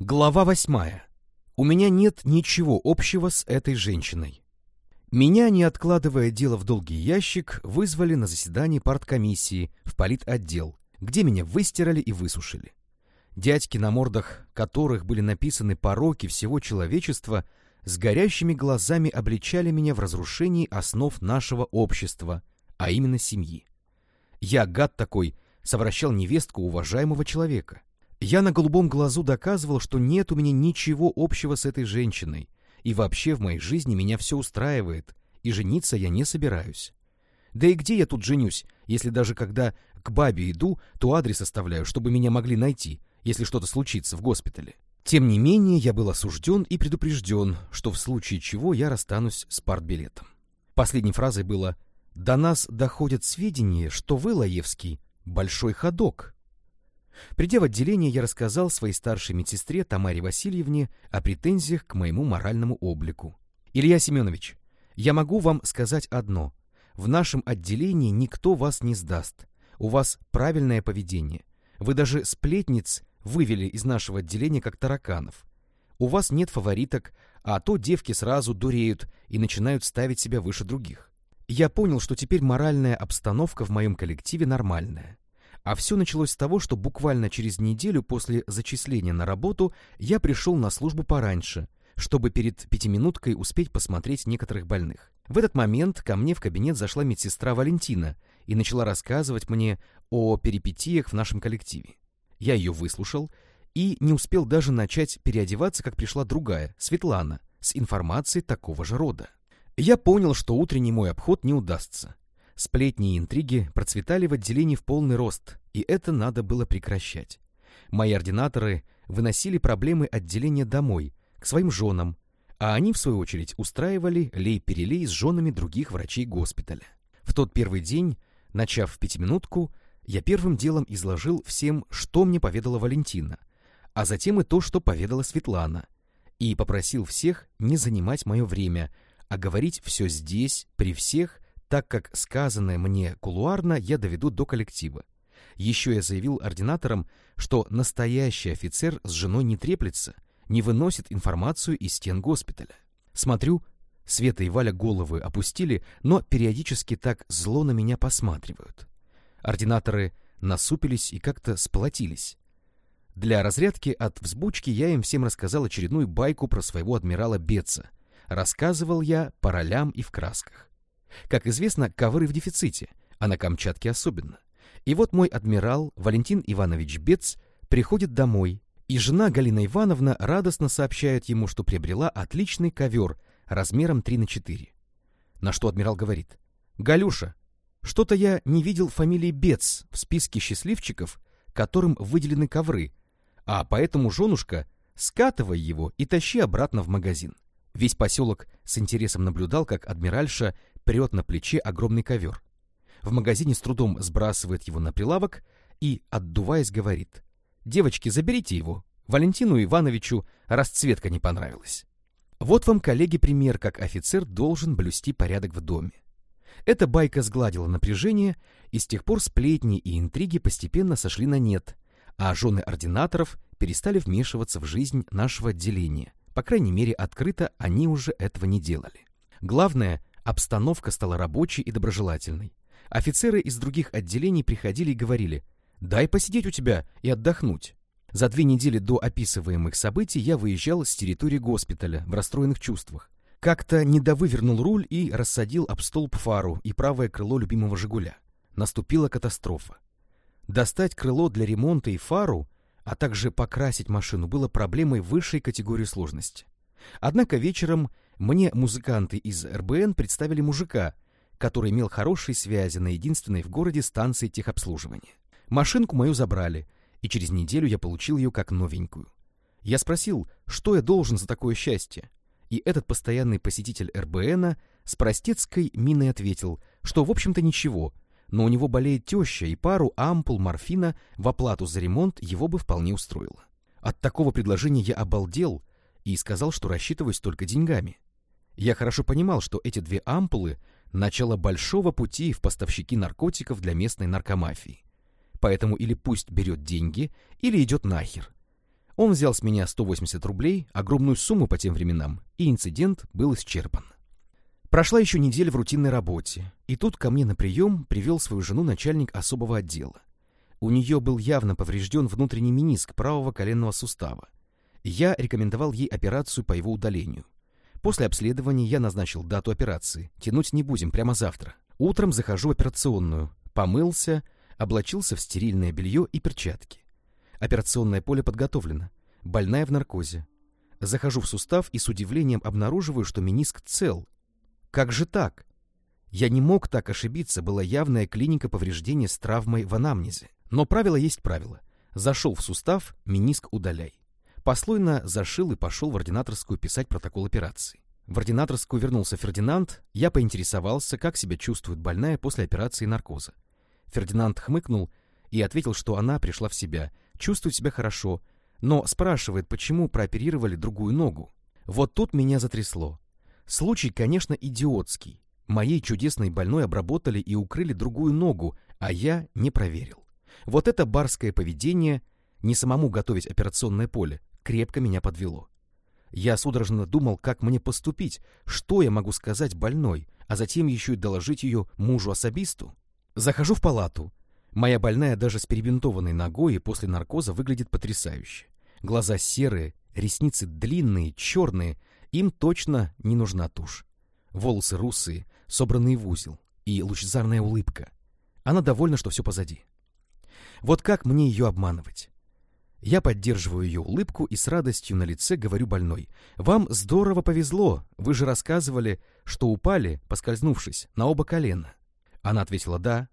Глава восьмая. У меня нет ничего общего с этой женщиной. Меня, не откладывая дело в долгий ящик, вызвали на заседание парткомиссии в политотдел, где меня выстирали и высушили. Дядьки, на мордах которых были написаны пороки всего человечества, с горящими глазами обличали меня в разрушении основ нашего общества, а именно семьи. Я, гад такой, совращал невестку уважаемого человека. Я на голубом глазу доказывал, что нет у меня ничего общего с этой женщиной, и вообще в моей жизни меня все устраивает, и жениться я не собираюсь. Да и где я тут женюсь, если даже когда к бабе иду, то адрес оставляю, чтобы меня могли найти, если что-то случится в госпитале. Тем не менее, я был осужден и предупрежден, что в случае чего я расстанусь с партбилетом. Последней фразой было «До нас доходят сведения, что вы, Лаевский, большой ходок». Придя в отделение, я рассказал своей старшей медсестре Тамаре Васильевне о претензиях к моему моральному облику. «Илья Семенович, я могу вам сказать одно. В нашем отделении никто вас не сдаст. У вас правильное поведение. Вы даже сплетниц вывели из нашего отделения как тараканов. У вас нет фавориток, а то девки сразу дуреют и начинают ставить себя выше других. Я понял, что теперь моральная обстановка в моем коллективе нормальная. А все началось с того, что буквально через неделю после зачисления на работу я пришел на службу пораньше, чтобы перед пятиминуткой успеть посмотреть некоторых больных. В этот момент ко мне в кабинет зашла медсестра Валентина и начала рассказывать мне о перипетиях в нашем коллективе. Я ее выслушал и не успел даже начать переодеваться, как пришла другая, Светлана, с информацией такого же рода. Я понял, что утренний мой обход не удастся. Сплетни и интриги процветали в отделении в полный рост, и это надо было прекращать. Мои ординаторы выносили проблемы отделения домой, к своим женам, а они, в свою очередь, устраивали лей-перелей с женами других врачей госпиталя. В тот первый день, начав в пятиминутку, я первым делом изложил всем, что мне поведала Валентина, а затем и то, что поведала Светлана, и попросил всех не занимать мое время, а говорить все здесь, при всех, так как сказанное мне кулуарно я доведу до коллектива. Еще я заявил ординаторам, что настоящий офицер с женой не треплется, не выносит информацию из стен госпиталя. Смотрю, Света и Валя головы опустили, но периодически так зло на меня посматривают. Ординаторы насупились и как-то сплотились. Для разрядки от взбучки я им всем рассказал очередную байку про своего адмирала Бетца. Рассказывал я по ролям и в красках. Как известно, ковры в дефиците, а на Камчатке особенно. И вот мой адмирал Валентин Иванович Бец приходит домой, и жена Галина Ивановна радостно сообщает ему, что приобрела отличный ковер размером 3 на 4. На что адмирал говорит, «Галюша, что-то я не видел фамилии Бец в списке счастливчиков, которым выделены ковры, а поэтому, женушка, скатывай его и тащи обратно в магазин». Весь поселок с интересом наблюдал, как адмиральша прет на плече огромный ковер. В магазине с трудом сбрасывает его на прилавок и, отдуваясь, говорит. «Девочки, заберите его. Валентину Ивановичу расцветка не понравилась». Вот вам, коллеги, пример, как офицер должен блюсти порядок в доме. Эта байка сгладила напряжение, и с тех пор сплетни и интриги постепенно сошли на нет, а жены ординаторов перестали вмешиваться в жизнь нашего отделения. По крайней мере, открыто они уже этого не делали. Главное, Обстановка стала рабочей и доброжелательной. Офицеры из других отделений приходили и говорили «Дай посидеть у тебя и отдохнуть». За две недели до описываемых событий я выезжал с территории госпиталя в расстроенных чувствах. Как-то недовывернул руль и рассадил об столб фару и правое крыло любимого «Жигуля». Наступила катастрофа. Достать крыло для ремонта и фару, а также покрасить машину было проблемой высшей категории сложности. Однако вечером мне музыканты из РБН представили мужика, который имел хорошие связи на единственной в городе станции техобслуживания. Машинку мою забрали, и через неделю я получил ее как новенькую. Я спросил, что я должен за такое счастье, и этот постоянный посетитель РБНа с простецкой миной ответил, что в общем-то ничего, но у него болеет теща, и пару ампул морфина в оплату за ремонт его бы вполне устроило. От такого предложения я обалдел и сказал, что рассчитываюсь только деньгами. Я хорошо понимал, что эти две ампулы — начало большого пути в поставщики наркотиков для местной наркомафии. Поэтому или пусть берет деньги, или идет нахер. Он взял с меня 180 рублей, огромную сумму по тем временам, и инцидент был исчерпан. Прошла еще неделя в рутинной работе, и тут ко мне на прием привел свою жену начальник особого отдела. У нее был явно поврежден внутренний мениск правого коленного сустава. Я рекомендовал ей операцию по его удалению. После обследования я назначил дату операции. Тянуть не будем, прямо завтра. Утром захожу в операционную, помылся, облачился в стерильное белье и перчатки. Операционное поле подготовлено. Больная в наркозе. Захожу в сустав и с удивлением обнаруживаю, что мениск цел. Как же так? Я не мог так ошибиться, была явная клиника повреждения с травмой в анамнезе. Но правило есть правило. Зашел в сустав, мениск удаляй. Послойно зашил и пошел в ординаторскую писать протокол операции. В ординаторскую вернулся Фердинанд, я поинтересовался, как себя чувствует больная после операции наркоза. Фердинанд хмыкнул и ответил, что она пришла в себя, чувствует себя хорошо, но спрашивает, почему прооперировали другую ногу. Вот тут меня затрясло. Случай, конечно, идиотский. Моей чудесной больной обработали и укрыли другую ногу, а я не проверил. Вот это барское поведение, не самому готовить операционное поле, крепко меня подвело. Я судорожно думал, как мне поступить, что я могу сказать больной, а затем еще и доложить ее мужу-особисту. Захожу в палату. Моя больная даже с перебинтованной ногой и после наркоза выглядит потрясающе. Глаза серые, ресницы длинные, черные, им точно не нужна тушь. Волосы русые, собранные в узел, и лучезарная улыбка. Она довольна, что все позади. Вот как мне ее обманывать? Я поддерживаю ее улыбку и с радостью на лице говорю больной. «Вам здорово повезло, вы же рассказывали, что упали, поскользнувшись, на оба колена». Она ответила «да».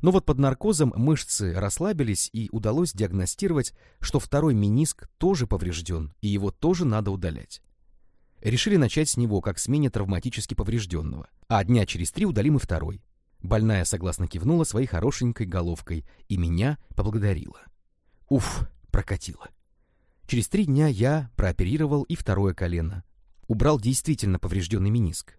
Но вот под наркозом мышцы расслабились и удалось диагностировать, что второй мениск тоже поврежден, и его тоже надо удалять. Решили начать с него, как с менее травматически поврежденного, а дня через три удалим и второй. Больная согласно кивнула своей хорошенькой головкой и меня поблагодарила. Уф, прокатило. Через три дня я прооперировал и второе колено. Убрал действительно поврежденный мениск.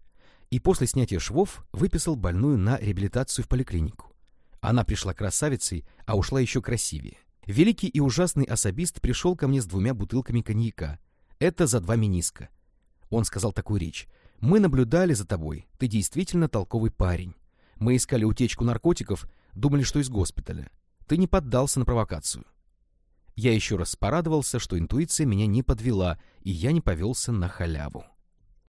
И после снятия швов выписал больную на реабилитацию в поликлинику. Она пришла красавицей, а ушла еще красивее. Великий и ужасный особист пришел ко мне с двумя бутылками коньяка. Это за два мениска. Он сказал такую речь. «Мы наблюдали за тобой. Ты действительно толковый парень. Мы искали утечку наркотиков, думали, что из госпиталя. Ты не поддался на провокацию. Я еще раз порадовался, что интуиция меня не подвела, и я не повелся на халяву.